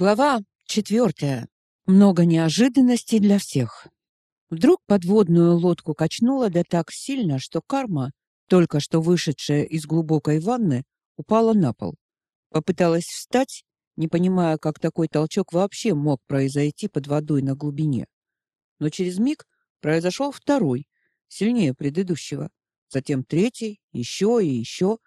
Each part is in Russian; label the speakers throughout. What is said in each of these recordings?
Speaker 1: Глава четвертая. Много неожиданностей для всех. Вдруг подводную лодку качнуло да так сильно, что карма, только что вышедшая из глубокой ванны, упала на пол. Попыталась встать, не понимая, как такой толчок вообще мог произойти под водой на глубине. Но через миг произошел второй, сильнее предыдущего. Затем третий, еще и еще.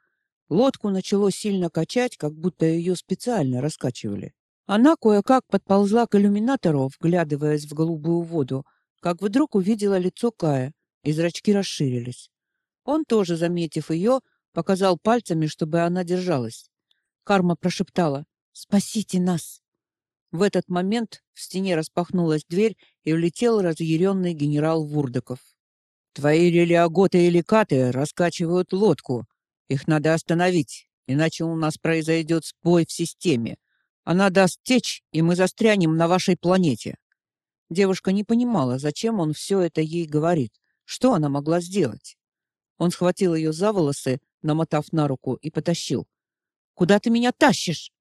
Speaker 1: Лодку начало сильно качать, как будто ее специально раскачивали. Она кое-как подползла к иллюминатору, вглядываясь в голубую воду, как вдруг увидела лицо Кая, и зрачки расширились. Он тоже, заметив ее, показал пальцами, чтобы она держалась. Карма прошептала «Спасите нас!». В этот момент в стене распахнулась дверь, и влетел разъяренный генерал Вурдаков. «Твои релиаготы и ликаты раскачивают лодку. Их надо остановить, иначе у нас произойдет сбой в системе. Она даст течь, и мы застрянем на вашей планете. Девушка не понимала, зачем он все это ей говорит. Что она могла сделать? Он схватил ее за волосы, намотав на руку, и потащил. «Куда ты меня тащишь?»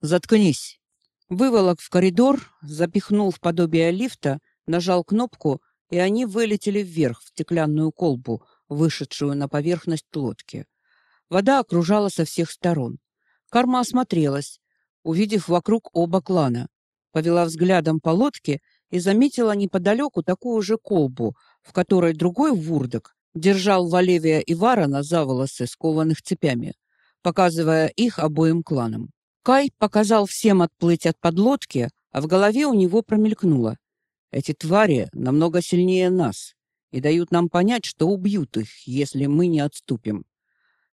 Speaker 1: «Заткнись!» Выволок в коридор, запихнул в подобие лифта, нажал кнопку, и они вылетели вверх в стеклянную колбу, вышедшую на поверхность лодки. Вода окружала со всех сторон. Карма осмотрелась, увидев вокруг оба клана. Повела взглядом по лодке и заметила неподалеку такую же колбу, в которой другой вурдок держал Валевия и Варана за волосы, скованных цепями, показывая их обоим кланам. Кай показал всем отплыть от подлодки, а в голове у него промелькнуло. Эти твари намного сильнее нас и дают нам понять, что убьют их, если мы не отступим.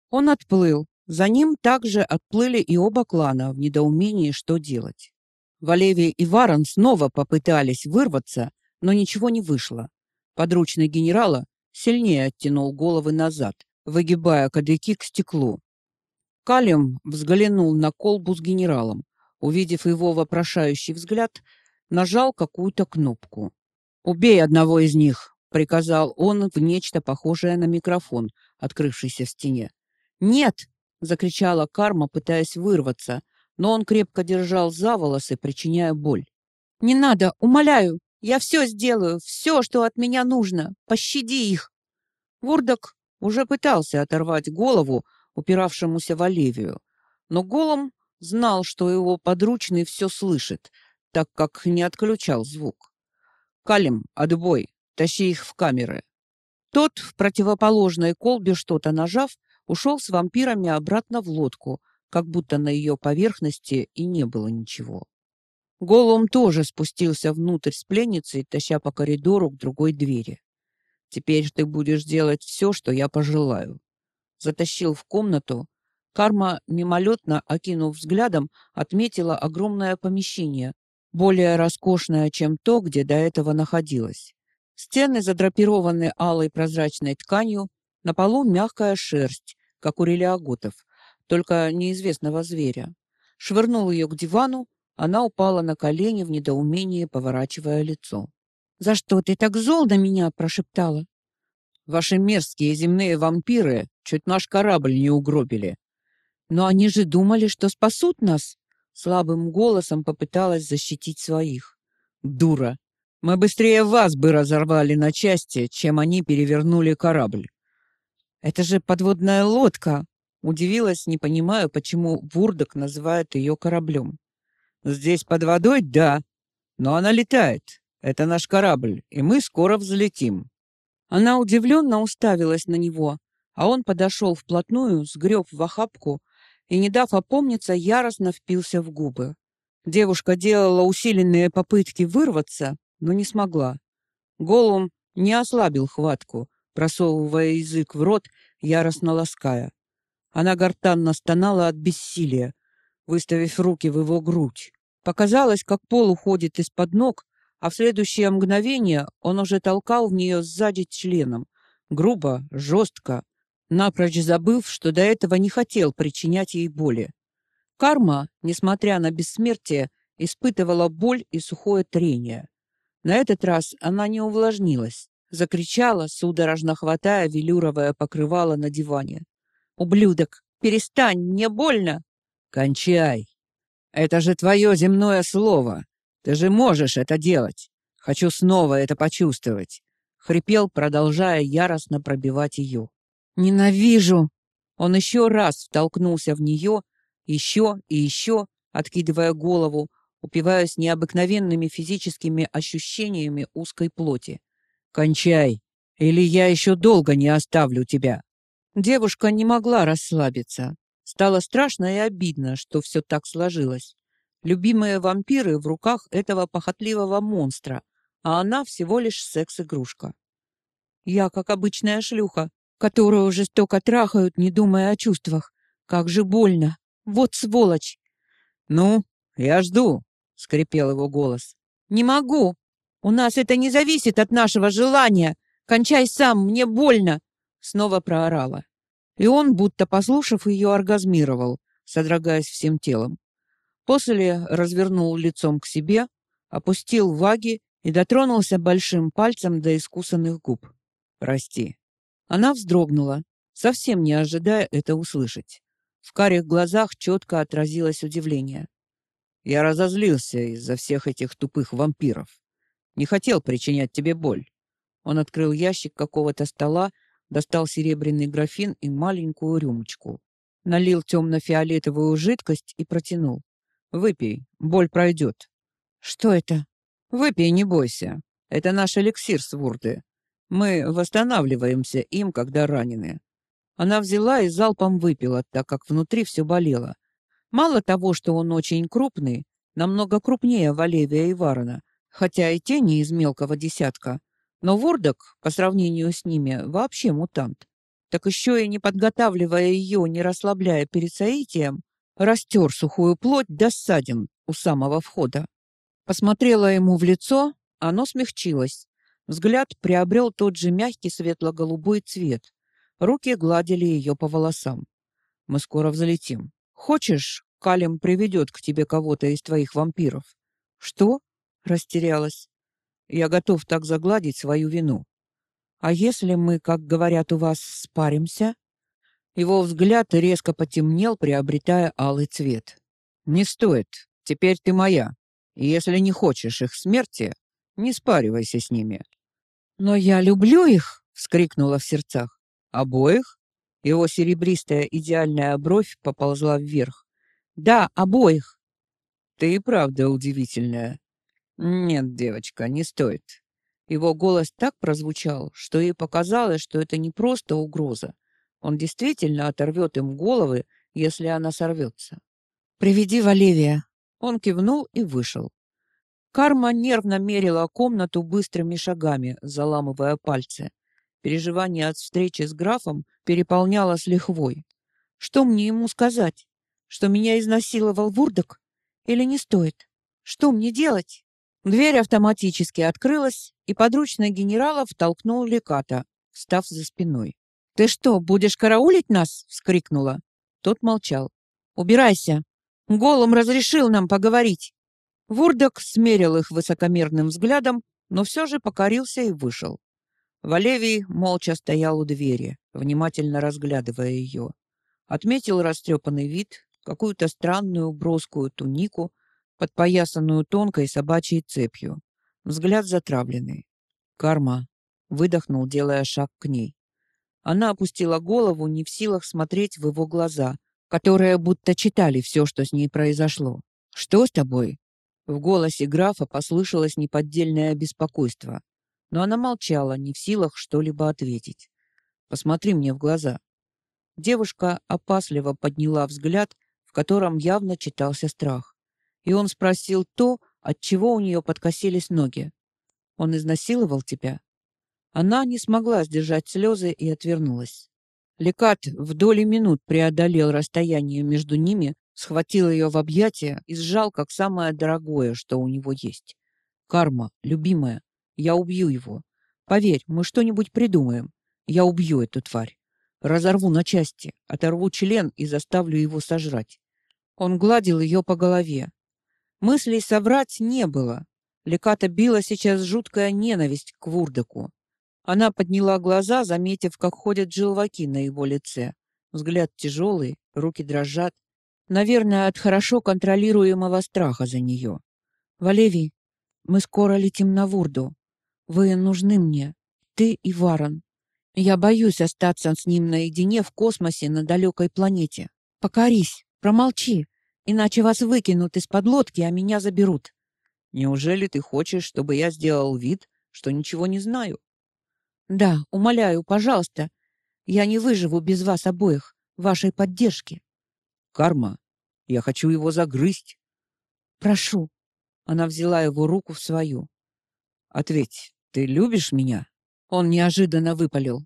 Speaker 1: Он отплыл, за ним также отплыли и оба клана в недоумении, что делать. Валевий и Варон снова попытались вырваться, но ничего не вышло. Подручный генерала сильнее оттянул головы назад, выгибая кадыки к стеклу. Калим взглянул на колбу с генералом. Увидев его вопрошающий взгляд, нажал какую-то кнопку. «Убей одного из них!» — приказал он в нечто похожее на микрофон, открывшийся в стене. «Нет!» Закричала Карма, пытаясь вырваться, но он крепко держал за волосы, причиняя боль. Не надо, умоляю. Я все сделаю, все, что от меня нужно. Пощади их. Вурдок уже пытался оторвать голову упиравшемуся в Оливию, но Голом знал, что его подручный все слышит, так как не отключал звук. «Калим, отбой, тащи их в камеры». Тот в противоположной колбе что-то нажав, ушел с вампирами обратно в лодку, как будто на ее поверхности и не было ничего. Голум тоже спустился внутрь с пленницей, таща по коридору к другой двери. «Теперь ты будешь делать все, что я пожелаю». Затащил в комнату. Карма, мимолетно окинув взглядом, отметила огромное помещение, более роскошное, чем то, где до этого находилась. Стены задрапированы алой прозрачной тканью, на полу мягкая шерсть, как у релиаготов, только неизвестного зверя. Швырнул ее к дивану, она упала на колени в недоумении, поворачивая лицо. «За что ты так зол на меня?» – прошептала. «Ваши мерзкие земные вампиры чуть наш корабль не угробили». «Но они же думали, что спасут нас!» Слабым голосом попыталась защитить своих. «Дура! Мы быстрее вас бы разорвали на части, чем они перевернули корабль. Это же подводная лодка. Удивилась, не понимаю, почему Вурдок называет ее кораблем. Здесь под водой, да, но она летает. Это наш корабль, и мы скоро взлетим. Она удивленно уставилась на него, а он подошел вплотную, сгреб в охапку и, не дав опомниться, яростно впился в губы. Девушка делала усиленные попытки вырваться, но не смогла. Голум не ослабил хватку, просовывая язык в рот, яростно лаская. Она гортанно стонала от бессилия, выставив руки в его грудь. Показалось, как пол уходит из-под ног, а в следующее мгновение он уже толкал в нее сзади членом, грубо, жестко, напрочь забыв, что до этого не хотел причинять ей боли. Карма, несмотря на бессмертие, испытывала боль и сухое трение. На этот раз она не увлажнилась, Закричала, судорожно хватая велюровое покрывало на диване. «Ублюдок! Перестань! Мне больно!» «Кончай!» Это же твое земное слово. Ты же можешь это делать. Хочу снова это почувствовать. Хрипел, продолжая яростно пробивать ее. Ненавижу. Он еще раз втолкнулся в нее, еще и еще, откидывая голову, упиваясь необыкновенными физическими ощущениями узкой плоти. «Кончай, или я еще долго не оставлю тебя!» Девушка не могла расслабиться. Стало страшно и обидно, что все так сложилось. Любимые вампиры в руках этого похотливого монстра, а она всего лишь секс-игрушка. Я, как обычная шлюха, которую жестоко трахают, не думая о чувствах. Как же больно! Вот сволочь! «Ну, я жду», — скрипел его голос. «Не могу. У нас это не зависит от нашего желания. Кончай сам, мне больно!» Снова проорала. И он, будто послушав ее, оргазмировал, содрогаясь всем телом. После развернул лицом к себе, опустил ваги и дотронулся большим пальцем до искусанных губ. «Прости». Она вздрогнула, совсем не ожидая это услышать. В карих глазах четко отразилось удивление. Я разозлился из-за всех этих тупых вампиров. Не хотел причинять тебе боль. Он открыл ящик какого-то стола, достал серебряный графин и маленькую рюмочку. Налил темно-фиолетовую жидкость и протянул. Выпей, боль пройдет. Что это? Выпей, не бойся. Это наш эликсир с Вурды. Мы восстанавливаемся им, когда ранены. Она взяла и залпом выпила, так как внутри все болело. Мало того, что он очень крупный, намного крупнее Валевия и Варона, хотя и те не из мелкого десятка, но Вордок, по сравнению с ними, вообще мутант. Так еще и не подготавливая ее, не расслабляя перед соитием, растер сухую плоть до ссадин у самого входа. Посмотрела ему в лицо, оно смягчилось. Взгляд приобрел тот же мягкий светло-голубой цвет. Руки гладили ее по волосам. «Мы скоро взлетим. Хочешь, Калим приведет к тебе кого-то из твоих вампиров?» «Что?» — растерялась. «Я готов так загладить свою вину. А если мы, как говорят у вас, спаримся?» Его взгляд резко потемнел, приобретая алый цвет. «Не стоит. Теперь ты моя. И если не хочешь их смерти, не спаривайся с ними». «Но я люблю их!» — вскрикнула в сердцах. «Обоих?» Его серебристая идеальная бровь поползла вверх. «Да, обоих!» «Ты и правда удивительная». «Нет, девочка, не стоит». Его голос так прозвучал, что ей показалось, что это не просто угроза, он действительно оторвет им головы, если она сорвется. «Приведи Валевия!» Он кивнул и вышел. Карма нервно мерила комнату быстрыми шагами, заламывая пальцы. Переживание от встречи с графом переполняло с лихвой. Что мне ему сказать? Что меня изнасиловал Вурдок? Или не стоит? Что мне делать? Дверь автоматически открылась, и подручный генерала втолкнул Леката, встав за спиной. «Ты что, будешь караулить нас?» — вскрикнула. Тот молчал. «Убирайся! Голум разрешил нам поговорить!» Вурдок смерил их высокомерным взглядом, но все же покорился и вышел. Валевий молча стоял у двери, внимательно разглядывая ее. Отметил растрепанный вид, какую-то странную броскую тунику, подпоясанную тонкой собачьей цепью. Взгляд затравленный. «Карма!» — выдохнул, делая шаг к ней. Она опустила голову, не в силах смотреть в его глаза, которые будто читали все, что с ней произошло. «Что с тобой?» В голосе графа послышалось неподдельное беспокойство, но она молчала, не в силах что-либо ответить. «Посмотри мне в глаза». Девушка опасливо подняла взгляд, в котором явно читался страх. И он спросил то, от чего у нее подкосились ноги. «Он изнасиловал тебя?» Она не смогла сдержать слезы и отвернулась. Лекат в доли минут преодолел расстояние между ними, схватил ее в объятия и сжал как самое дорогое, что у него есть. «Карма, любимая, я убью его. Поверь, мы что-нибудь придумаем. Я убью эту тварь. Разорву на части, оторву член и заставлю его сожрать». Он гладил ее по голове. Мыслей соврать не было. Леката била сейчас жуткая ненависть к Вурдаку. Она подняла глаза, заметив, как ходят желваки на его лице. Взгляд тяжелый, руки дрожат. Наверное, от хорошо контролируемого страха за нее. Валевий, мы скоро летим на Вурду. Вы нужны мне, ты и Варон. Я боюсь остаться с ним наедине в космосе на далекой планете. Покорись, промолчи, иначе вас выкинут из-под лодки, а меня заберут.
Speaker 2: Неужели ты хочешь, чтобы я сделал вид, что ничего не знаю?
Speaker 1: Да, умоляю, пожалуйста. Я не выживу без вас обоих, вашей поддержки.
Speaker 2: Карма, я хочу его загрызть.
Speaker 1: Прошу. Она взяла его руку в свою.
Speaker 2: Ответь, ты любишь меня?
Speaker 1: Он неожиданно выпалил.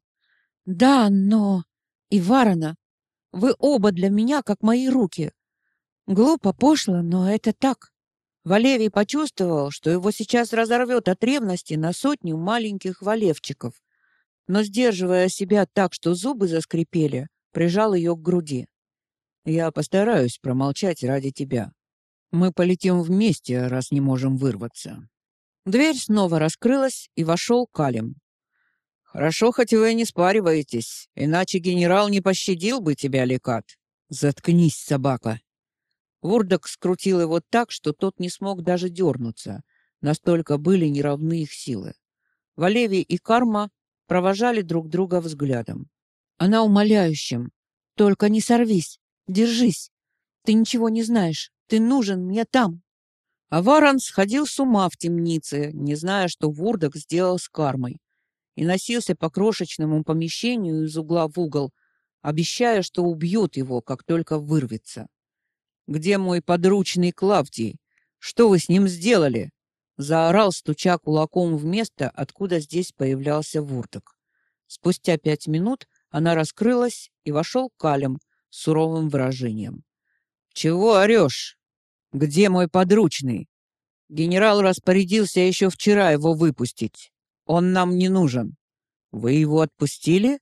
Speaker 1: Да, но и Варана, вы оба для меня как мои руки. Глупо, пошло, но это так. Валевий почувствовал, что его сейчас разорвет от ревности на сотню маленьких валевчиков, но, сдерживая себя так, что зубы заскрипели, прижал ее к груди. «Я постараюсь промолчать ради тебя. Мы полетим вместе, раз не можем вырваться». Дверь снова раскрылась, и вошел Калим. «Хорошо, хоть вы не спариваетесь, иначе генерал не пощадил бы тебя, Лекат. Заткнись, собака!» Вурдок скрутил его так, что тот не смог даже дернуться. Настолько были неравны их силы. Валевий и Карма провожали друг друга взглядом. Она умоляющим. «Только не сорвись, держись. Ты ничего не знаешь, ты нужен мне там». А Варан сходил с ума в темнице, не зная, что Вурдок сделал с Кармой, и носился по крошечному помещению из угла в угол, обещая, что убьет его, как только вырвется. «Где мой подручный Клавдий? Что вы с ним сделали?» Заорал, стуча кулаком в место, откуда здесь появлялся Вурток. Спустя пять минут она раскрылась, и вошел Калем с суровым выражением. «Чего орешь? Где мой подручный? Генерал распорядился еще вчера его выпустить. Он нам не нужен. Вы его отпустили?»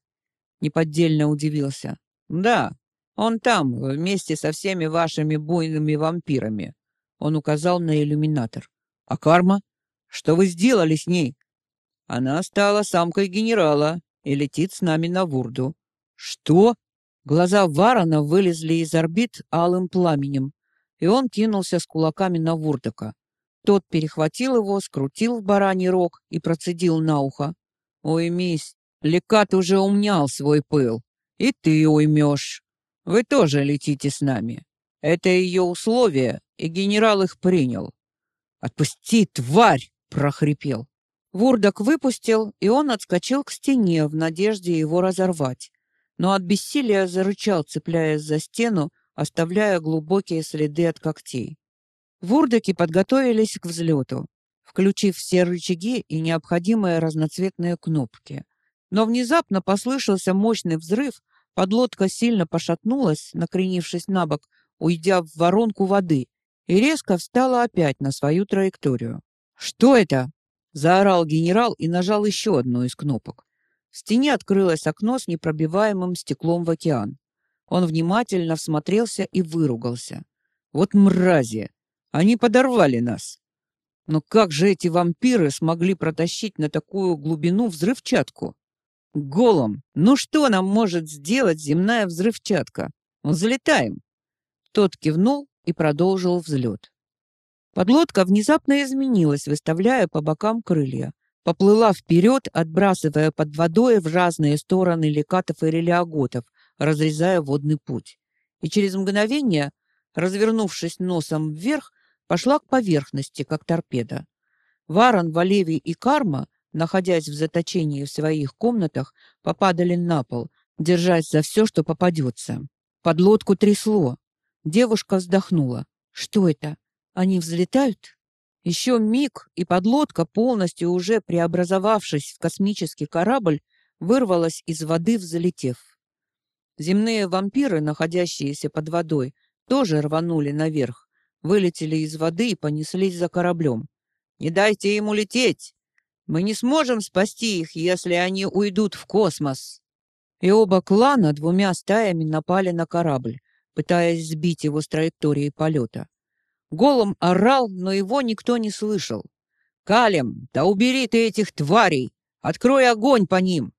Speaker 1: Неподдельно удивился. «Да, он там, вместе со всеми вашими буйными вампирами. Он указал на иллюминатор. А карма? Что вы сделали с ней? Она стала самкой генерала и летит с нами на Вурду. Что? Глаза Варона вылезли из орбит алым пламенем, и он кинулся с кулаками на Вурдока. Тот перехватил его, скрутил в бараний рог и процедил на ухо. «Ой, мись, Лекат уже умнял свой пыл. И ты уймешь. Вы тоже летите с нами. Это ее условие, и генерал их принял. «Отпусти, тварь!» — прохрипел. Вурдок выпустил, и он отскочил к стене в надежде его разорвать. Но от бессилия зарычал, цепляясь за стену, оставляя глубокие следы от когтей. Вурдоки подготовились к взлету, включив все рычаги и необходимые разноцветные кнопки. Но внезапно послышался мощный взрыв, Подлодка сильно пошатнулась, накренившись на бок, уйдя в воронку воды, и резко встала опять на свою траекторию. «Что это?» — заорал генерал и нажал еще одну из кнопок. В стене открылось окно с непробиваемым стеклом в океан. Он внимательно всмотрелся и выругался. «Вот мрази! Они подорвали нас!» Но как же эти вампиры смогли протащить на такую глубину взрывчатку? Голом. Ну что нам может сделать земная взрывчатка? Взлетаем. Тот кивнул и продолжил взлет. Подлодка внезапно изменилась, выставляя по бокам крылья. Поплыла вперед, отбрасывая под водой в разные стороны лекатов и релиаготов, разрезая водный путь. И через мгновение, развернувшись носом вверх, пошла к поверхности, как торпеда. Варон, Валевий и Карма находясь в заточении в своих комнатах, попадали на пол, держась за все, что попадется. Подлодку трясло. Девушка вздохнула. Что это? Они взлетают? Еще миг, и подлодка, полностью уже преобразовавшись в космический корабль, вырвалась из воды, взлетев. Земные вампиры, находящиеся под водой, тоже рванули наверх, вылетели из воды и понеслись за кораблем. «Не дайте ему лететь!» Мы не сможем спасти их, если они уйдут в космос. И оба клана двумя стаями напали на корабль, пытаясь сбить его с траектории полета. Голом орал, но его никто не слышал. «Калем, да убери ты этих тварей! Открой огонь по ним!»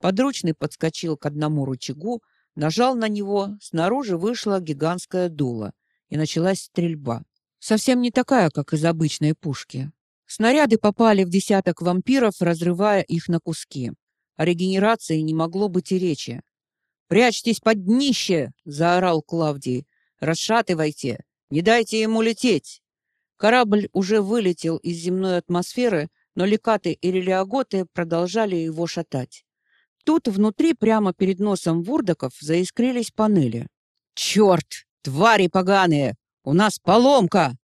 Speaker 1: Подручный подскочил к одному рычагу, Нажал на него, снаружи вышла гигантская дула, и началась стрельба. Совсем не такая, как из обычной пушки. Снаряды попали в десяток вампиров, разрывая их на куски. О регенерации не могло быть и речи. «Прячьтесь под днище!» — заорал Клавдий. «Расшатывайте! Не дайте ему лететь!» Корабль уже вылетел из земной атмосферы, но лекаты и релиаготы продолжали его шатать. Тут внутри, прямо перед носом вурдоков, заискрились панели. «Черт! Твари поганые! У нас поломка!»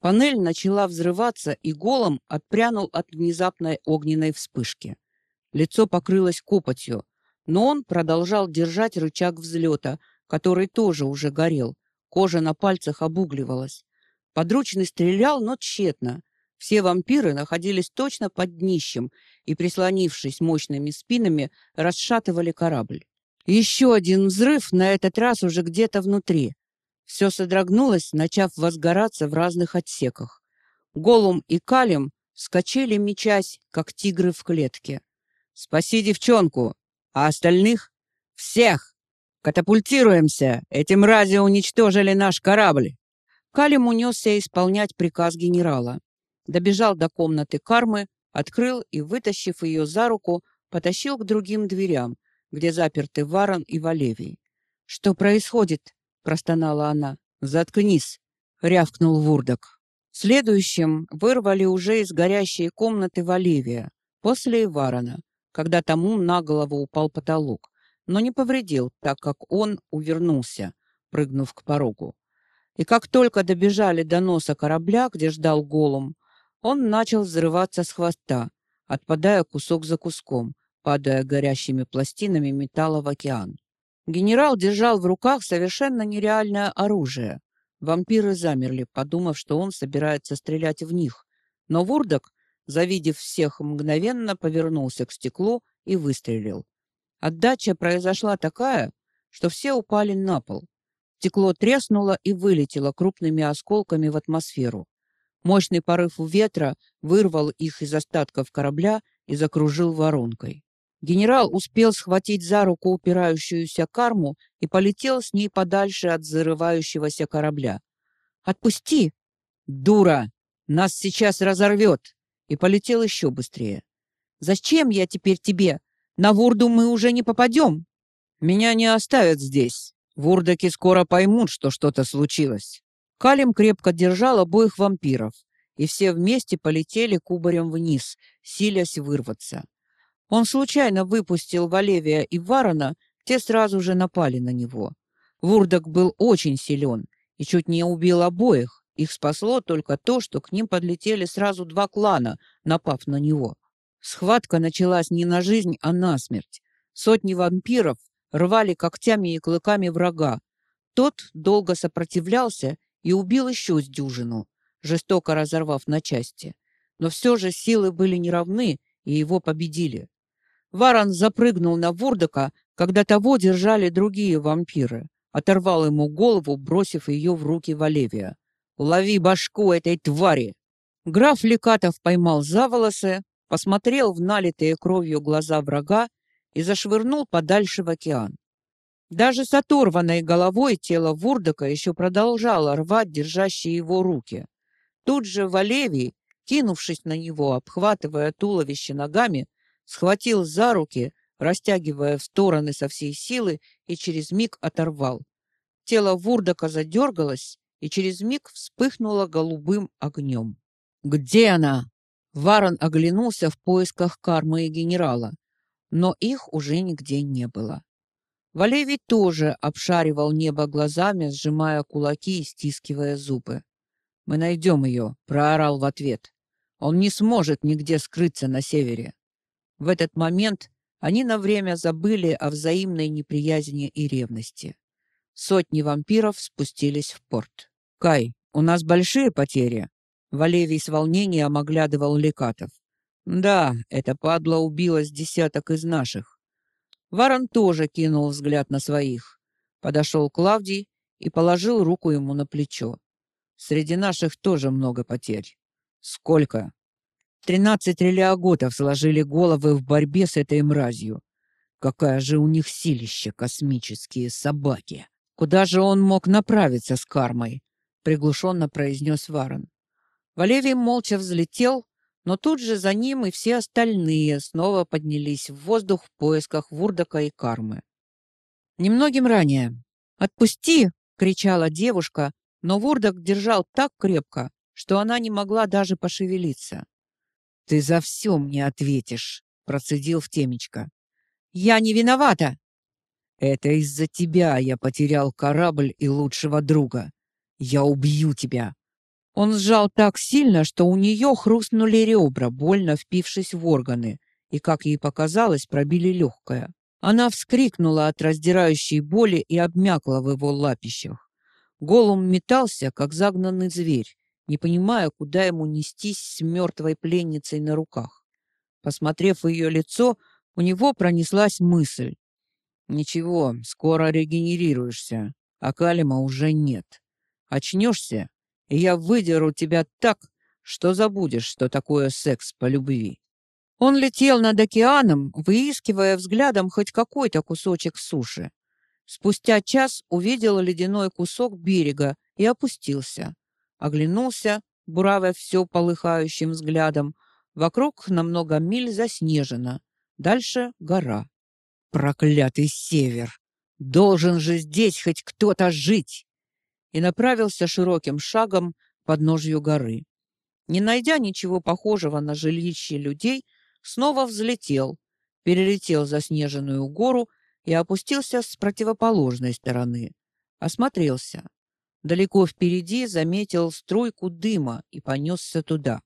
Speaker 1: Панель начала взрываться, и голом отпрянул от внезапной огненной вспышки. Лицо покрылось копотью, но он продолжал держать рычаг взлета, который тоже уже горел. Кожа на пальцах обугливалась. Подручный стрелял, но тщетно. Все вампиры находились точно под днищем и, прислонившись мощными спинами, расшатывали корабль. Еще один взрыв, на этот раз уже где-то внутри. Все содрогнулось, начав возгораться в разных отсеках. Голум и Калим скачали, мечась, как тигры в клетке. «Спаси девчонку! А остальных? Всех! Катапультируемся! Эти мрази уничтожили наш корабль!» Калим унесся исполнять приказ генерала. Добежал до комнаты кармы, открыл и, вытащив ее за руку, потащил к другим дверям, где заперты Варон и Валевий. «Что происходит?» — простонала она. «Заткнись!» — рявкнул Вурдок. Следующим вырвали уже из горящей комнаты Валевия, после Варона, когда тому на голову упал потолок, но не повредил, так как он увернулся, прыгнув к порогу. И как только добежали до носа корабля, где ждал голум, он начал взрываться с хвоста, отпадая кусок за куском, падая горящими пластинами металла в океан. Генерал держал в руках совершенно нереальное оружие. Вампиры замерли, подумав, что он собирается стрелять в них. Но Вурдок, завидев всех, мгновенно повернулся к стеклу и выстрелил. Отдача произошла такая, что все упали на пол. Стекло треснуло и вылетело крупными осколками в атмосферу. Мощный порыв ветра вырвал их из остатков корабля и закружил воронкой. Генерал успел схватить за руку упирающуюся карму и полетел с ней подальше от взрывающегося корабля. «Отпусти!» «Дура! Нас сейчас разорвет!» И полетел еще быстрее. «Зачем я теперь тебе? На Вурду мы уже не попадем!» «Меня не оставят здесь!» Вурдаки скоро поймут, что что-то случилось. Калим крепко держал обоих вампиров, и все вместе полетели кубарем вниз, силясь вырваться. Он случайно выпустил Валевия и Варона, те сразу же напали на него. Вурдак был очень силен и чуть не убил обоих. Их спасло только то, что к ним подлетели сразу два клана, напав на него. Схватка началась не на жизнь, а на смерть. Сотни вампиров рвали когтями и клыками врага. Тот долго сопротивлялся и убил еще с дюжину, жестоко разорвав на части. Но все же силы были неравны, и его победили. Варан запрыгнул на Вурдака, когда того держали другие вампиры. Оторвал ему голову, бросив ее в руки Валевия. «Лови башку этой твари!» Граф Лекатов поймал за волосы, посмотрел в налитые кровью глаза врага и зашвырнул подальше в океан. Даже с оторванной головой тело Вурдака еще продолжало рвать держащие его руки. Тут же Валевий, кинувшись на него, обхватывая туловище ногами, схватил за руки, растягивая в стороны со всей силы и через миг оторвал. Тело Вурдака задергалось и через миг вспыхнуло голубым огнем. «Где она?» Варон оглянулся в поисках кармы и генерала но их уже нигде не было. Валевий тоже обшаривал небо глазами, сжимая кулаки и стискивая зубы. «Мы найдем ее», — проорал в ответ. «Он не сможет нигде скрыться на севере». В этот момент они на время забыли о взаимной неприязни и ревности. Сотни вампиров спустились в порт. «Кай, у нас большие потери?» Валевий с волнением оглядывал лекатов. Да, эта падла убила с десяток из наших. Варон тоже кинул взгляд на своих. Подошел Клавдий и положил руку ему на плечо. Среди наших тоже много потерь. Сколько? Тринадцать релиаготов сложили головы в борьбе с этой мразью. Какая же у них силища космические собаки. Куда же он мог направиться с кармой? приглушенно произнес Варен. Валерий молча взлетел, но тут же за ним и все остальные снова поднялись в воздух в поисках Вурдака и кармы. Немногим ранее. «Отпусти!» — кричала девушка, но Вурдак держал так крепко, что она не могла даже пошевелиться. «Ты за все мне ответишь», — процедил в темечко. «Я не виновата!» «Это из-за тебя я потерял корабль и лучшего друга. Я убью тебя!» Он сжал так сильно, что у нее хрустнули ребра, больно впившись в органы, и, как ей показалось, пробили легкое. Она вскрикнула от раздирающей боли и обмякла в его лапищах. Голум метался, как загнанный зверь, не понимая, куда ему нестись с мертвой пленницей на руках. Посмотрев ее лицо, у него пронеслась мысль. «Ничего, скоро регенерируешься, а Калима уже нет. Очнешься, и я выдеру тебя так, что забудешь, что такое секс по любви». Он летел над океаном, выискивая взглядом хоть какой-то кусочек суши. Спустя час увидел ледяной кусок берега и опустился. Оглянулся, буравя все полыхающим взглядом. Вокруг на много миль заснежено. Дальше гора. Проклятый север! Должен же здесь хоть кто-то жить! И направился широким шагом к подножью горы. Не найдя ничего похожего на жилище людей, снова взлетел, перелетел заснеженную гору и опустился с противоположной стороны. Осмотрелся. Далеко впереди заметил струйку дыма и понесся туда.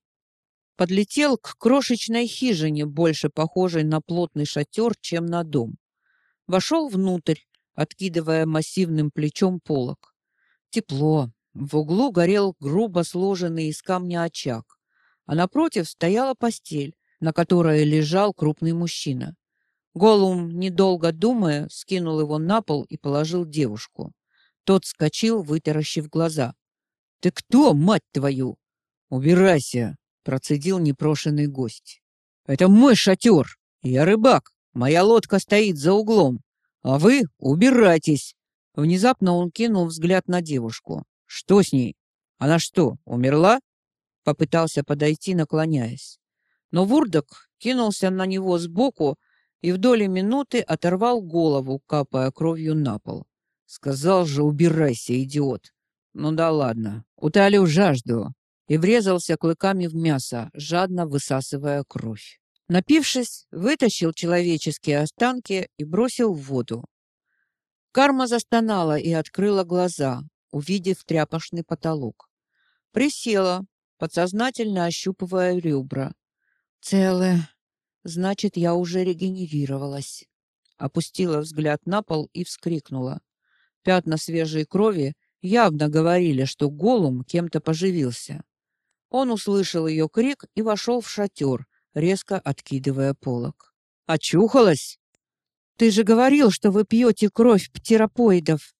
Speaker 1: Подлетел к крошечной хижине, больше похожей на плотный шатер, чем на дом. Вошел внутрь, откидывая массивным плечом полог. Тепло. В углу горел грубо сложенный из камня очаг, а напротив стояла постель, на которой лежал крупный мужчина. Голум, недолго думая, скинул его на пол и положил девушку. Тот вскочил, вытаращив глаза. «Ты кто, мать твою?» «Убирайся!» — процедил непрошенный гость. «Это мой шатер! Я рыбак! Моя лодка стоит за углом! А вы убирайтесь!» Внезапно он кинул взгляд на девушку. «Что с ней? Она что, умерла?» Попытался подойти, наклоняясь. Но Вурдок кинулся на него сбоку и в доли минуты оторвал голову, капая кровью на пол. Сказал же, убирайся, идиот. Ну да ладно, утолю жажду. И врезался клыками в мясо, жадно высасывая кровь. Напившись, вытащил человеческие останки и бросил в воду. Карма застонала и открыла глаза, увидев тряпочный потолок. Присела, подсознательно ощупывая ребра. Целое. Значит, я уже регенерировалась. Опустила взгляд на пол и вскрикнула. Пятна свежей крови явно говорили, что Голум кем-то поживился. Он услышал ее крик и вошел в шатер, резко откидывая полог. «Очухалась?» «Ты же говорил, что вы пьете кровь птеропоидов».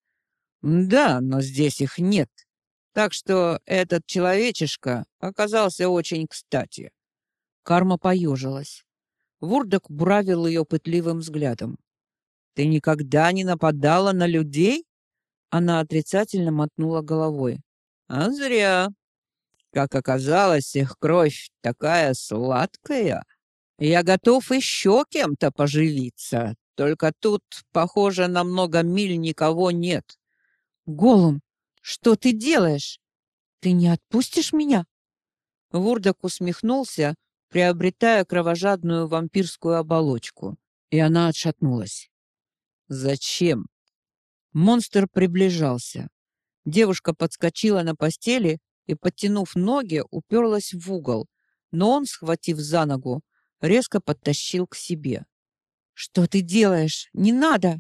Speaker 1: «Да, но здесь их нет. Так что этот человечишка оказался очень кстати». Карма поежилась. Вурдок буравил ее пытливым взглядом. «Ты никогда не нападала на людей?» Она отрицательно мотнула головой. «А зря. Как оказалось, их кровь такая сладкая. Я готов еще кем-то поживиться. Только тут, похоже, на много миль никого нет». «Голум, что ты делаешь? Ты не отпустишь меня?»
Speaker 2: Вурдок усмехнулся, приобретая кровожадную вампирскую оболочку, и она отшатнулась. «Зачем?» Монстр приближался. Девушка подскочила на постели и, подтянув ноги, уперлась в угол, но он, схватив за ногу, резко подтащил к себе. «Что ты делаешь? Не надо!»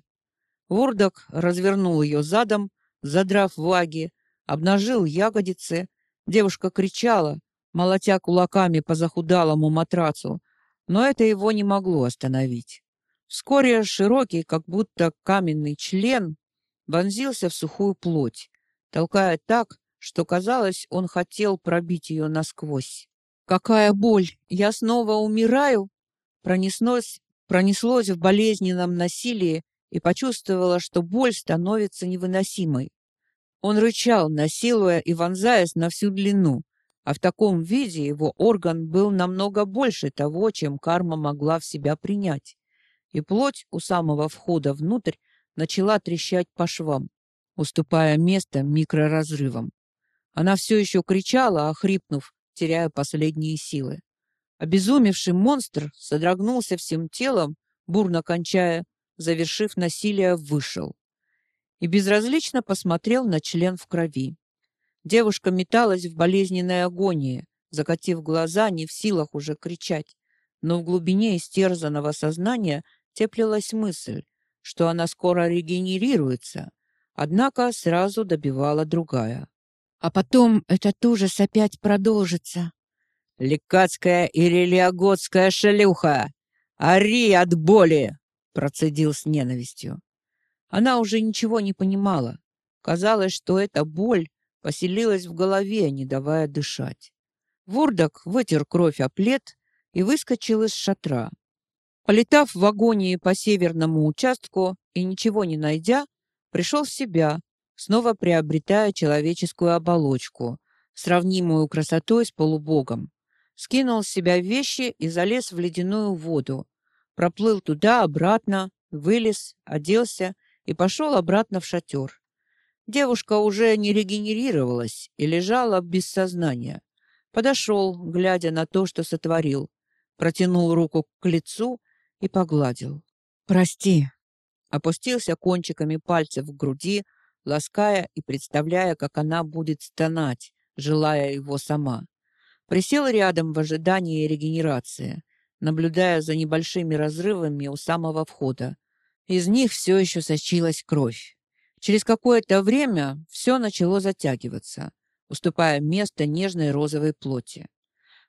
Speaker 2: Вордок развернул ее задом, задрав влаги, обнажил ягодицы. Девушка кричала, молотя кулаками по захудалому матрацу, но это его не могло остановить. Вскоре широкий, как будто каменный член вонзился в сухую плоть, толкая так, что казалось, он хотел пробить ее насквозь. Какая боль! Я снова умираю, пронеслось пронеслось в болезненном насилии и почувствовала, что боль становится невыносимой. Он рычал, насилуя и вонзаясь на всю длину, а в таком виде его орган был намного больше того, чем карма могла в себя принять. И плоть у самого входа внутрь начала трещать по швам, уступая место микроразрывам. Она все еще кричала, охрипнув, теряя последние силы. Обезумевший монстр содрогнулся всем телом, бурно кончая, завершив насилие, вышел. И безразлично посмотрел на член в крови. Девушка металась в болезненной агонии, закатив глаза, не в силах уже кричать. Но в глубине истерзанного сознания теплилась мысль, что она скоро регенерируется, однако сразу добивала другая.
Speaker 1: А потом этот ужас опять продолжится.
Speaker 2: «Лекацкая и релиаготская шелюха! Ори от боли!» процедил с ненавистью. Она уже ничего не понимала. Казалось, что эта боль поселилась в голове, не давая дышать. Вурдок вытер кровь о плед и выскочил из шатра. Полетав в агонии по северному участку и ничего не найдя, пришел в себя, снова приобретая человеческую оболочку, сравнимую красотой с полубогом. Скинул с себя вещи и залез в ледяную воду. Проплыл туда-обратно, вылез, оделся и пошел обратно в шатер. Девушка уже не регенерировалась и лежала без сознания. Подошел, глядя на то, что сотворил. Протянул руку к лицу и погладил.
Speaker 1: «Прости».
Speaker 2: Опустился кончиками пальцев в груди, лаская и представляя, как она будет стонать, желая его сама. Присел рядом в ожидании регенерации, наблюдая за небольшими разрывами у самого входа. Из них все еще сочилась кровь. Через какое-то время все начало затягиваться, уступая место нежной розовой плоти.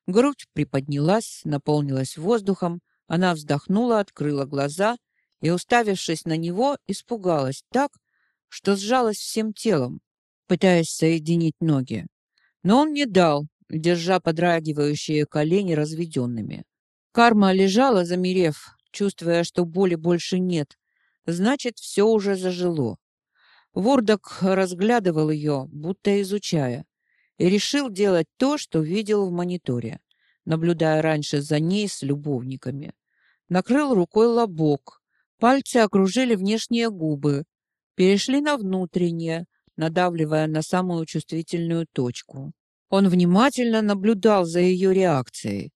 Speaker 2: Грудь приподнялась, наполнилась воздухом, она вздохнула, открыла глаза и, уставившись на него, испугалась так, что сжалась всем телом, пытаясь соединить ноги. Но он не дал, держа подрагивающие колени разведенными. Карма лежала, замерев, чувствуя, что боли больше нет. Значит, все уже зажило. Вордок разглядывал ее, будто изучая, и решил делать то, что видел в мониторе, наблюдая раньше за ней с любовниками. Накрыл рукой лобок, пальцы окружили внешние губы, перешли на внутренние, надавливая на самую чувствительную точку. Он внимательно наблюдал за ее реакцией.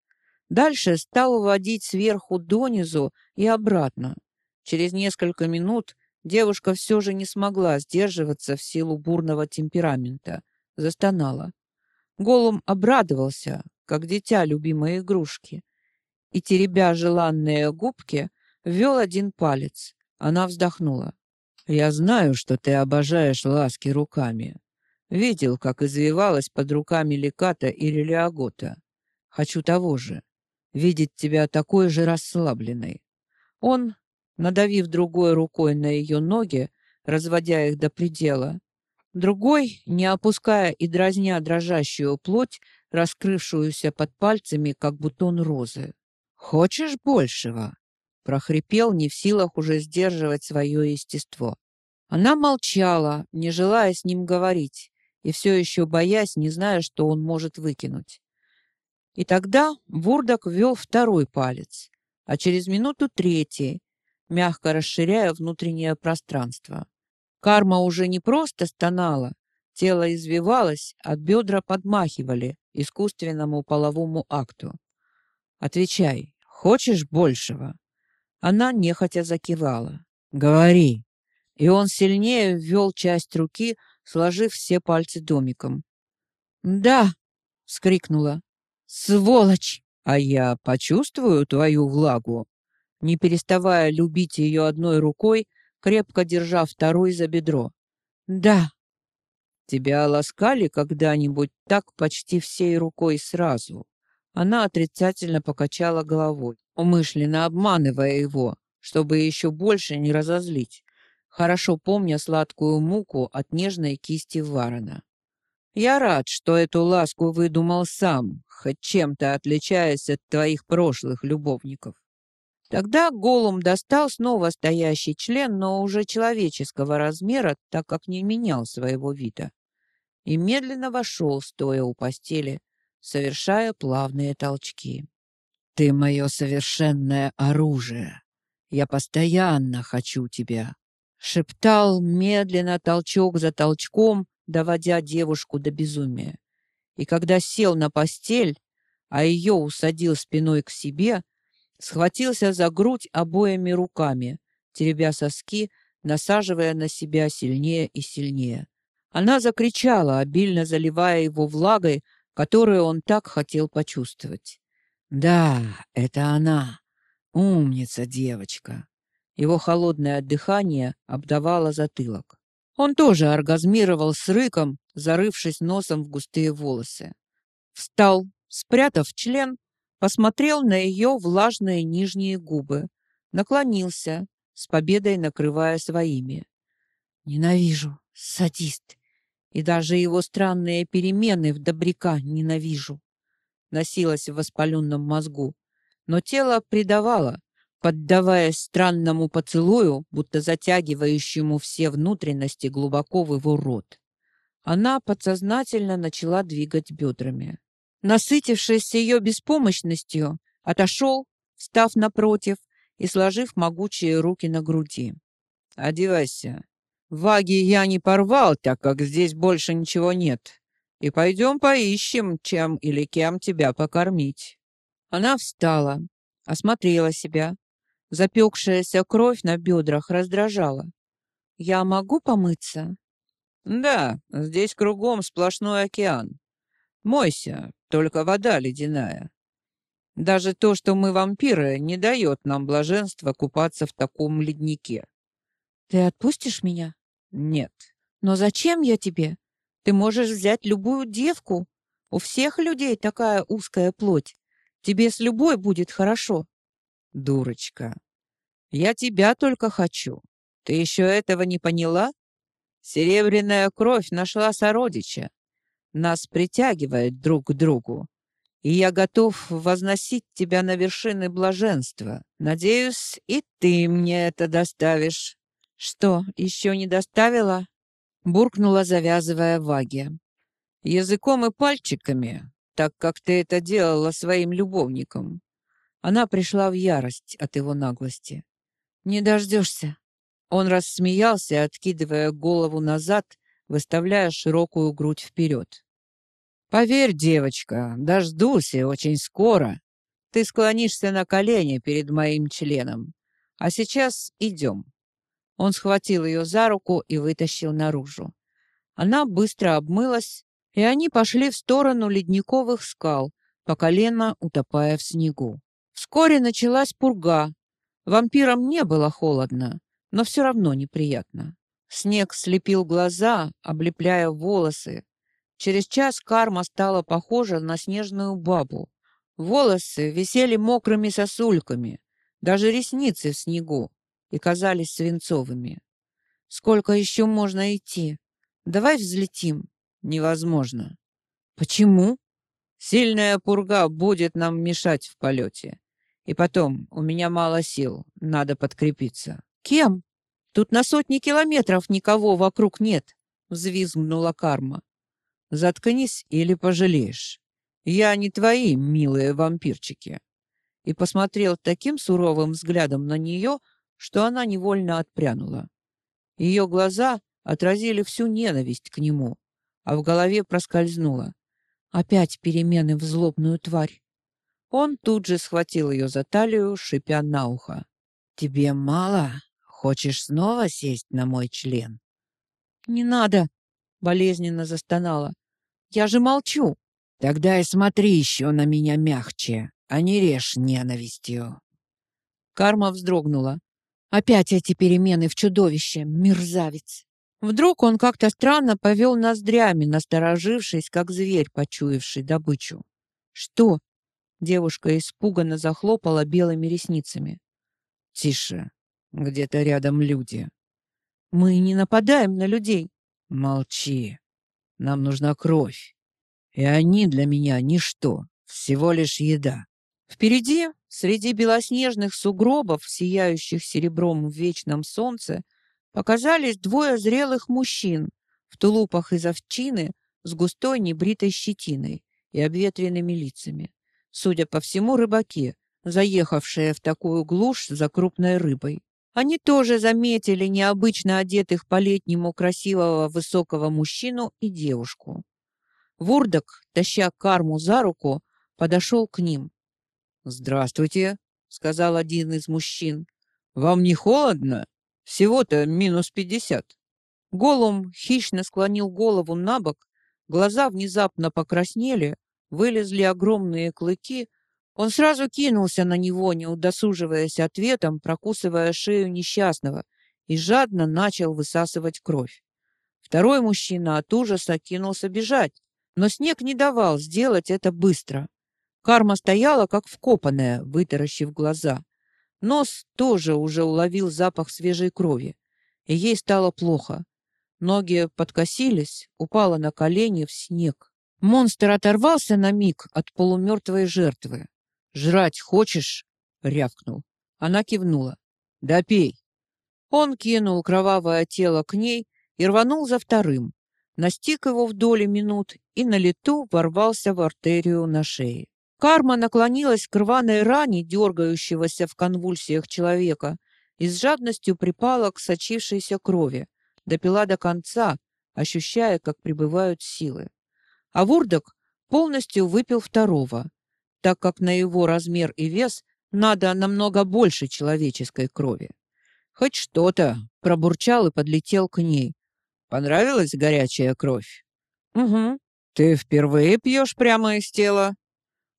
Speaker 2: Дальше стал водить сверху донизу и обратно. Через несколько минут Девушка все же не смогла сдерживаться в силу бурного темперамента. Застонала. Голум обрадовался, как дитя любимой игрушки. И, теребя желанные губки, ввел один палец. Она вздохнула. «Я знаю, что ты обожаешь ласки руками. Видел, как извивалась под руками Леката и Релиагота. Хочу того же. Видеть тебя такой же расслабленной». Он надавив другой рукой на ее ноги, разводя их до предела. Другой, не опуская и дразня дрожащую плоть, раскрывшуюся под пальцами, как бутон розы. «Хочешь большего?» — прохрипел, не в силах уже сдерживать свое естество. Она молчала, не желая с ним говорить, и все еще боясь, не зная, что он может выкинуть. И тогда Вурдок ввел второй палец, а через минуту третий, мягко расширяя внутреннее пространство. Карма уже не просто стонала, тело извивалось, а бедра подмахивали искусственному половому акту. «Отвечай, хочешь большего?» Она нехотя закивала. «Говори!» И он сильнее ввел часть руки, сложив все пальцы домиком. «Да!» — вскрикнула. «Сволочь!» «А я почувствую твою влагу?» не переставая любить ее одной рукой, крепко держа второй за бедро. «Да». «Тебя ласкали когда-нибудь так почти всей рукой сразу?» Она отрицательно покачала головой, умышленно обманывая его, чтобы еще больше не разозлить, хорошо помня сладкую муку от нежной кисти Варона. «Я рад, что эту ласку выдумал сам, хоть чем-то отличаясь от твоих прошлых любовников. Тогда Голум достал снова стоящий член, но уже человеческого размера, так как не менял своего вида. И медленно вошел, стоя у постели, совершая плавные толчки. «Ты мое совершенное оружие. Я постоянно хочу тебя», — шептал медленно, толчок за толчком, доводя девушку до безумия. И когда сел на постель, а ее усадил спиной к себе, схватился за грудь обоими руками, теребя соски, насаживая на себя сильнее и сильнее. Она закричала, обильно заливая его влагой, которую он так хотел почувствовать. «Да, это она. Умница девочка». Его холодное дыхание обдавало затылок. Он тоже оргазмировал с рыком, зарывшись носом в густые волосы. Встал, спрятав член, посмотрел на ее влажные нижние губы, наклонился, с победой накрывая своими. Ненавижу, садист. И даже его странные перемены в добряка ненавижу. Носилась в воспаленном мозгу, но тело предавало, поддаваясь странному поцелую, будто затягивающему все внутренности глубоко в его рот. Она подсознательно начала двигать бедрами. Насытившись ее беспомощностью, отошел, встав напротив и сложив могучие руки на груди. «Одевайся. Ваги я не порвал, так как здесь больше ничего нет. И пойдем поищем, чем или кем тебя покормить». Она встала, осмотрела себя. Запекшаяся кровь на бедрах раздражала. «Я могу помыться?» «Да, здесь кругом сплошной океан. Мойся, только вода ледяная. Даже то, что мы вампиры, не дает нам блаженства купаться в таком леднике.
Speaker 1: Ты отпустишь меня?
Speaker 2: Нет.
Speaker 1: Но зачем я тебе? Ты можешь взять любую девку. У всех людей такая узкая плоть. Тебе с любой будет хорошо.
Speaker 2: Дурочка. Я тебя только хочу. Ты еще этого не поняла? Серебряная кровь нашла сородича. Нас притягивает друг к другу. И я готов возносить тебя на вершины блаженства. Надеюсь, и ты мне это доставишь.
Speaker 1: Что, еще не доставила? Буркнула, завязывая ваги.
Speaker 2: Языком и пальчиками, так как ты это делала своим любовником. Она пришла в ярость от его наглости.
Speaker 1: Не дождешься.
Speaker 2: Он рассмеялся, откидывая голову назад выставляя широкую грудь вперед. «Поверь, девочка, дождусь и очень скоро. Ты склонишься на колени перед моим членом. А сейчас идем». Он схватил ее за руку и вытащил наружу. Она быстро обмылась, и они пошли в сторону ледниковых скал, по колено утопая в снегу. Вскоре началась пурга. Вампирам не было холодно, но все равно неприятно. Снег слепил глаза, облепляя волосы. Через час карма стала похожа на снежную бабу. Волосы висели мокрыми сосульками, даже ресницы в снегу, и казались свинцовыми. Сколько еще можно идти? Давай взлетим. Невозможно.
Speaker 1: Почему?
Speaker 2: Сильная пурга будет нам мешать в полете. И потом, у меня мало сил, надо подкрепиться.
Speaker 1: Кем? Тут на сотни километров никого вокруг нет, взвизгнула карма.
Speaker 2: Заткнись или пожалеешь. Я не твои, милые вампирчики. И посмотрел таким суровым взглядом на нее, что она невольно отпрянула. Ее глаза отразили всю ненависть к нему, а в голове проскользнуло. Опять перемены в злобную тварь. Он тут же схватил ее за талию, шипя на ухо. «Тебе мало?» Хочешь снова сесть на мой член?
Speaker 1: Не надо, болезненно застонала. Я же молчу.
Speaker 2: Тогда и смотри еще на меня мягче, а не режь ненавистью.
Speaker 1: Карма вздрогнула. Опять эти перемены в чудовище, мерзавец. Вдруг он как-то странно повел ноздрями, насторожившись, как зверь, почуявший добычу. Что? Девушка испуганно захлопала белыми ресницами.
Speaker 2: Тише, где-то рядом люди.
Speaker 1: Мы не нападаем на людей.
Speaker 2: Молчи. Нам нужна кровь. И они для меня ничто, всего лишь еда. Впереди, среди белоснежных сугробов, сияющих серебром в вечном солнце, показались двое зрелых мужчин в тулупах из овчины с густой небритой щетиной и обветренными лицами. Судя по всему, рыбаки, заехавшие в такую глушь за крупной рыбой. Они тоже заметили необычно одетых по-летнему красивого высокого мужчину и девушку. Вурдок, таща карму за руку, подошел к ним. «Здравствуйте», — сказал один из мужчин. «Вам не холодно? Всего-то минус пятьдесят». Голум хищно склонил голову на бок, глаза внезапно покраснели, вылезли огромные клыки. Он сразу кинулся на него, не удосуживаясь ответом, прокусывая шею несчастного, и жадно начал высасывать кровь. Второй мужчина от ужаса кинулся бежать, но снег не давал сделать это быстро. Карма стояла, как вкопанная, вытаращив глаза. Нос тоже уже уловил запах свежей крови, и ей стало плохо. Ноги подкосились, упала на колени в снег. Монстр оторвался на миг от полумертвой жертвы. «Жрать хочешь?» — рявкнул. Она кивнула. «Да пей». Он кинул кровавое тело к ней и рванул за вторым. Настиг его в доле минут и на лету ворвался в артерию на шее. Карма наклонилась к рваной ране, дергающегося в конвульсиях человека, и с жадностью припала к сочившейся крови, допила до конца, ощущая, как прибывают силы. А Вурдок полностью выпил второго, так как на его размер и вес надо намного больше человеческой крови. Хоть что-то, пробурчал и подлетел к ней. Понравилась горячая кровь? Угу. Ты впервые пьешь прямо из тела?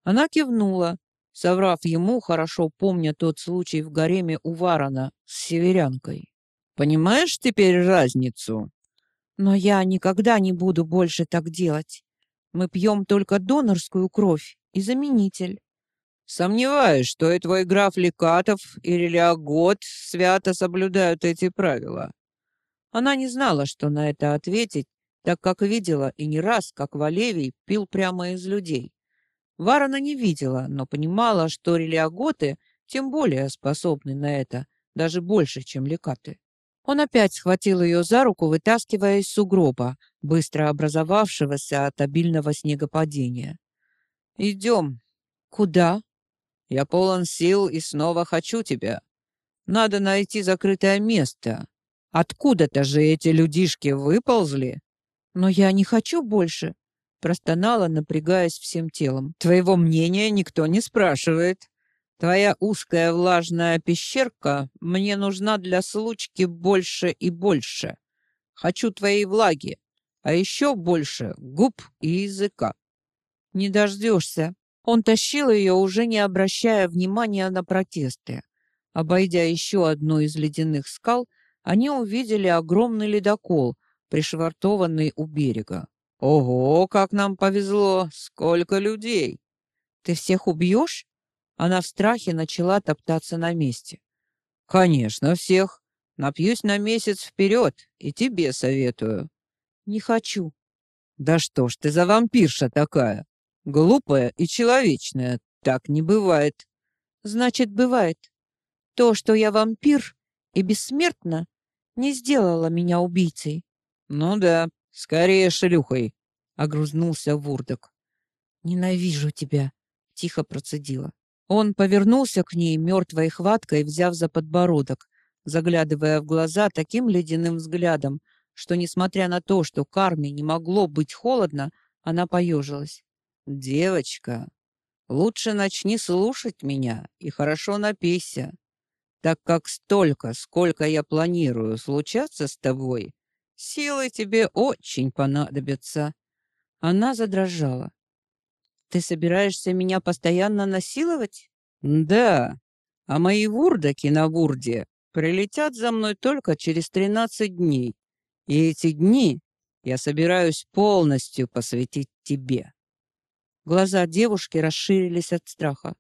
Speaker 2: Она кивнула, соврав ему, хорошо помня тот случай в гареме у Варона с северянкой. «Понимаешь теперь разницу?» «Но я никогда не буду больше так делать. Мы пьем только донорскую кровь и заменитель». «Сомневаюсь, что и твой граф Лекатов или Леогот свято соблюдают эти правила». Она не знала, что на это ответить, так как видела и не раз, как Валевий пил прямо из людей. Варона не видела, но понимала, что релиаготы тем более способны на это, даже больше, чем лекаты. Он опять схватил ее за руку, вытаскивая из сугроба, быстро образовавшегося от обильного снегопадения. «Идем». «Куда?» «Я полон сил и снова хочу тебя. Надо найти закрытое место. Откуда-то же эти людишки выползли?» «Но я не хочу больше. Простонала, напрягаясь всем телом. «Твоего мнения никто не спрашивает. Твоя узкая влажная пещерка мне нужна для случки больше и больше. Хочу твоей влаги, а еще больше губ и языка». «Не дождешься». Он тащил ее, уже не обращая внимания на протесты. Обойдя еще одну из ледяных скал, они увидели огромный ледокол, пришвартованный у берега. Ого, как нам повезло! Сколько людей! Ты всех убьешь? Она в страхе начала топтаться на месте. Конечно, всех. Напьюсь на месяц вперед, и тебе советую. Не хочу. Да что ж ты за вампирша такая? Глупая и человечная. Так не бывает. Значит, бывает. То, что я вампир и бессмертна, не сделало меня убийцей. Ну да, «Скорее шлюхой!» — огрызнулся Вурдок. «Ненавижу тебя!» — тихо процедила. Он повернулся к ней мертвой хваткой, взяв за подбородок, заглядывая в глаза таким ледяным взглядом, что, несмотря на то, что Карме не могло быть холодно, она поежилась. «Девочка, лучше начни слушать меня и хорошо напейся, так как столько, сколько я планирую случаться с тобой, Силы тебе очень понадобятся. Она задрожала. Ты собираешься меня постоянно насиловать? Да. А мои вурдаки на вурде прилетят за мной только через тринадцать дней. И эти дни я собираюсь полностью посвятить тебе. Глаза девушки расширились от страха.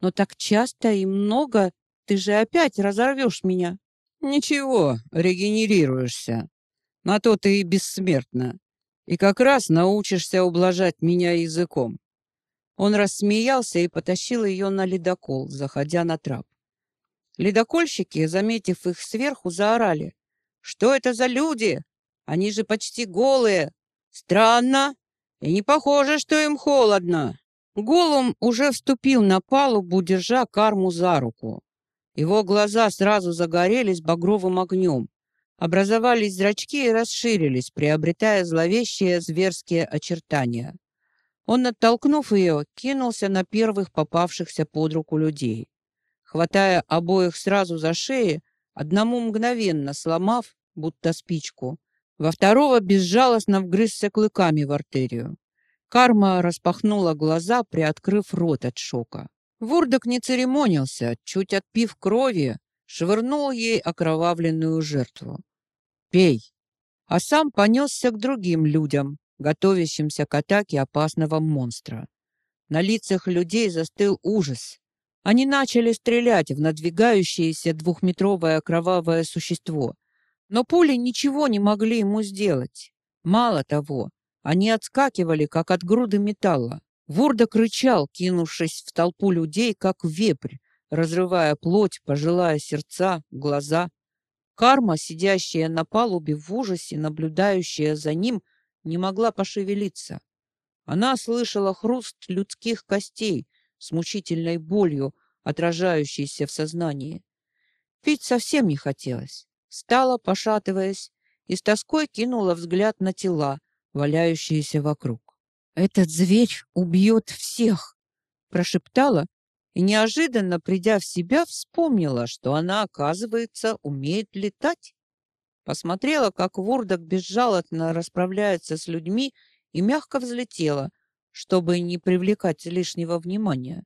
Speaker 2: Но так часто и много, ты же опять разорвешь меня. Ничего, регенерируешься. На то ты и бессмертна. И как раз научишься ублажать меня языком. Он рассмеялся и потащил ее на ледокол, заходя на трап. Ледокольщики, заметив их сверху, заорали. «Что это за люди? Они же почти голые! Странно! И не похоже, что им холодно!» Голум уже вступил на палубу, держа карму за руку. Его глаза сразу загорелись багровым огнем. Образовались зрачки и расширились, приобретая зловещие зверские очертания. Он, оттолкнув ее, кинулся на первых попавшихся под руку людей. Хватая обоих сразу за шеи, одному мгновенно сломав, будто спичку, во второго безжалостно вгрызся клыками в артерию. Карма распахнула глаза, приоткрыв рот от шока. Вурдок не церемонился, чуть отпив крови, швырнул ей окровавленную жертву. «Пей!» А сам понесся к другим людям, готовящимся к атаке опасного монстра. На лицах людей застыл ужас. Они начали стрелять в надвигающееся двухметровое кровавое существо, но пули ничего не могли ему сделать. Мало того, они отскакивали, как от груды металла. Вурда кричал, кинувшись в толпу людей, как вепрь, разрывая плоть, пожелая сердца, глаза. Карма, сидящая на палубе в ужасе, наблюдающая за ним, не могла пошевелиться. Она слышала хруст людских костей с мучительной болью, отражающейся в сознании. Пить совсем не хотелось. Стала, пошатываясь, и с тоской кинула взгляд на тела, валяющиеся вокруг. «Этот зверь убьет всех!» прошептала и неожиданно, придя в себя, вспомнила, что она, оказывается, умеет летать. Посмотрела, как Вурдок безжалостно расправляется с людьми и мягко взлетела, чтобы не привлекать лишнего внимания.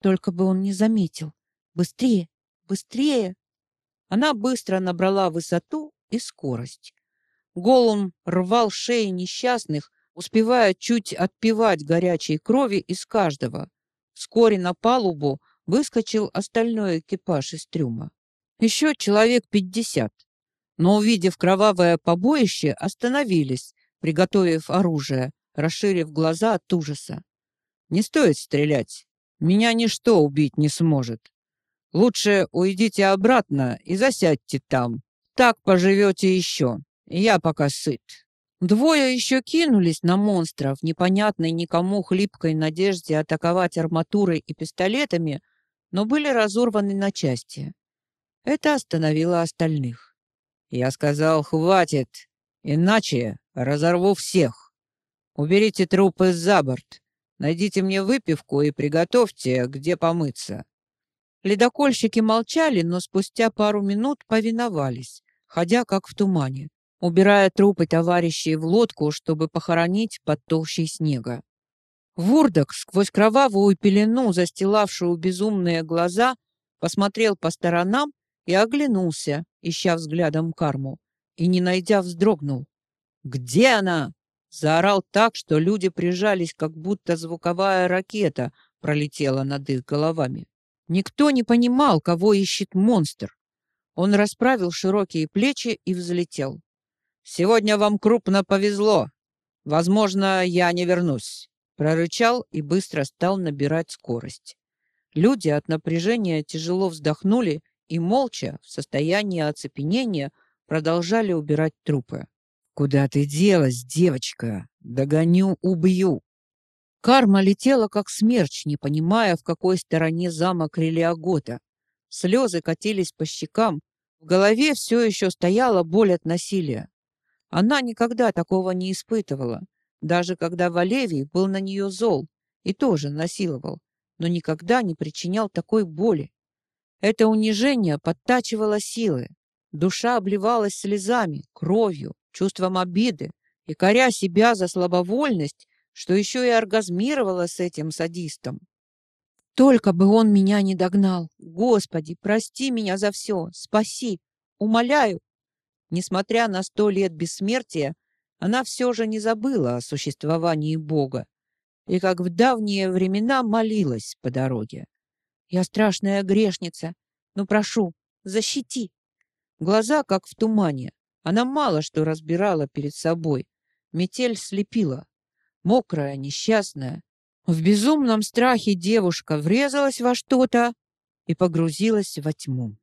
Speaker 2: Только бы он не заметил. Быстрее, быстрее! Она быстро набрала высоту и скорость. Голум рвал шеи несчастных, успевая чуть отпивать горячей крови из каждого. Вскоре на палубу выскочил остальной экипаж из трюма. Еще человек пятьдесят. Но, увидев кровавое побоище, остановились, приготовив оружие, расширив глаза от ужаса. «Не стоит стрелять. Меня ничто убить не сможет. Лучше уйдите обратно и засядьте там. Так поживете еще». Я пока сыт. Двое еще кинулись на монстра в непонятной никому хлипкой надежде атаковать арматурой и пистолетами, но были разорваны на части. Это остановило остальных. Я сказал, хватит, иначе разорву всех. Уберите трупы за борт, найдите мне выпивку и приготовьте, где помыться. Ледокольщики молчали, но спустя пару минут повиновались, ходя как в тумане убирая трупы товарищей в лодку, чтобы похоронить под толщей снега. Вурдок, сквозь кровавую пелену, застилавшую безумные глаза, посмотрел по сторонам и оглянулся, ища взглядом карму, и, не найдя, вздрогнул. «Где она?» Заорал так, что люди прижались, как будто звуковая ракета пролетела над их головами. Никто не понимал, кого ищет монстр. Он расправил широкие плечи и взлетел. Сегодня вам крупно повезло. Возможно, я не вернусь, прорычал и быстро стал набирать скорость. Люди от напряжения тяжело вздохнули и молча, в состоянии оцепенения, продолжали убирать трупы. Куда ты делась, девочка? Догоню, убью. Карма летела как смерч, не понимая, в какой стороне замок Релиагота. Слезы катились по щекам, в голове все еще стояла боль от насилия. Она никогда такого не испытывала, даже когда Валевий был на нее зол и тоже насиловал, но никогда не причинял такой боли. Это унижение подтачивало силы. Душа обливалась слезами, кровью, чувством обиды и коря себя за слабовольность, что еще и оргазмировала с этим садистом. Только бы он меня не догнал. Господи, прости меня за все. Спаси. Умоляю, Несмотря на сто лет бессмертия, она все же не забыла о существовании Бога и, как в давние времена, молилась по дороге. «Я страшная грешница, но прошу, защити!» Глаза, как в тумане. Она мало что разбирала перед собой. Метель слепила. Мокрая, несчастная.
Speaker 1: В безумном страхе девушка врезалась во что-то и погрузилась во тьму.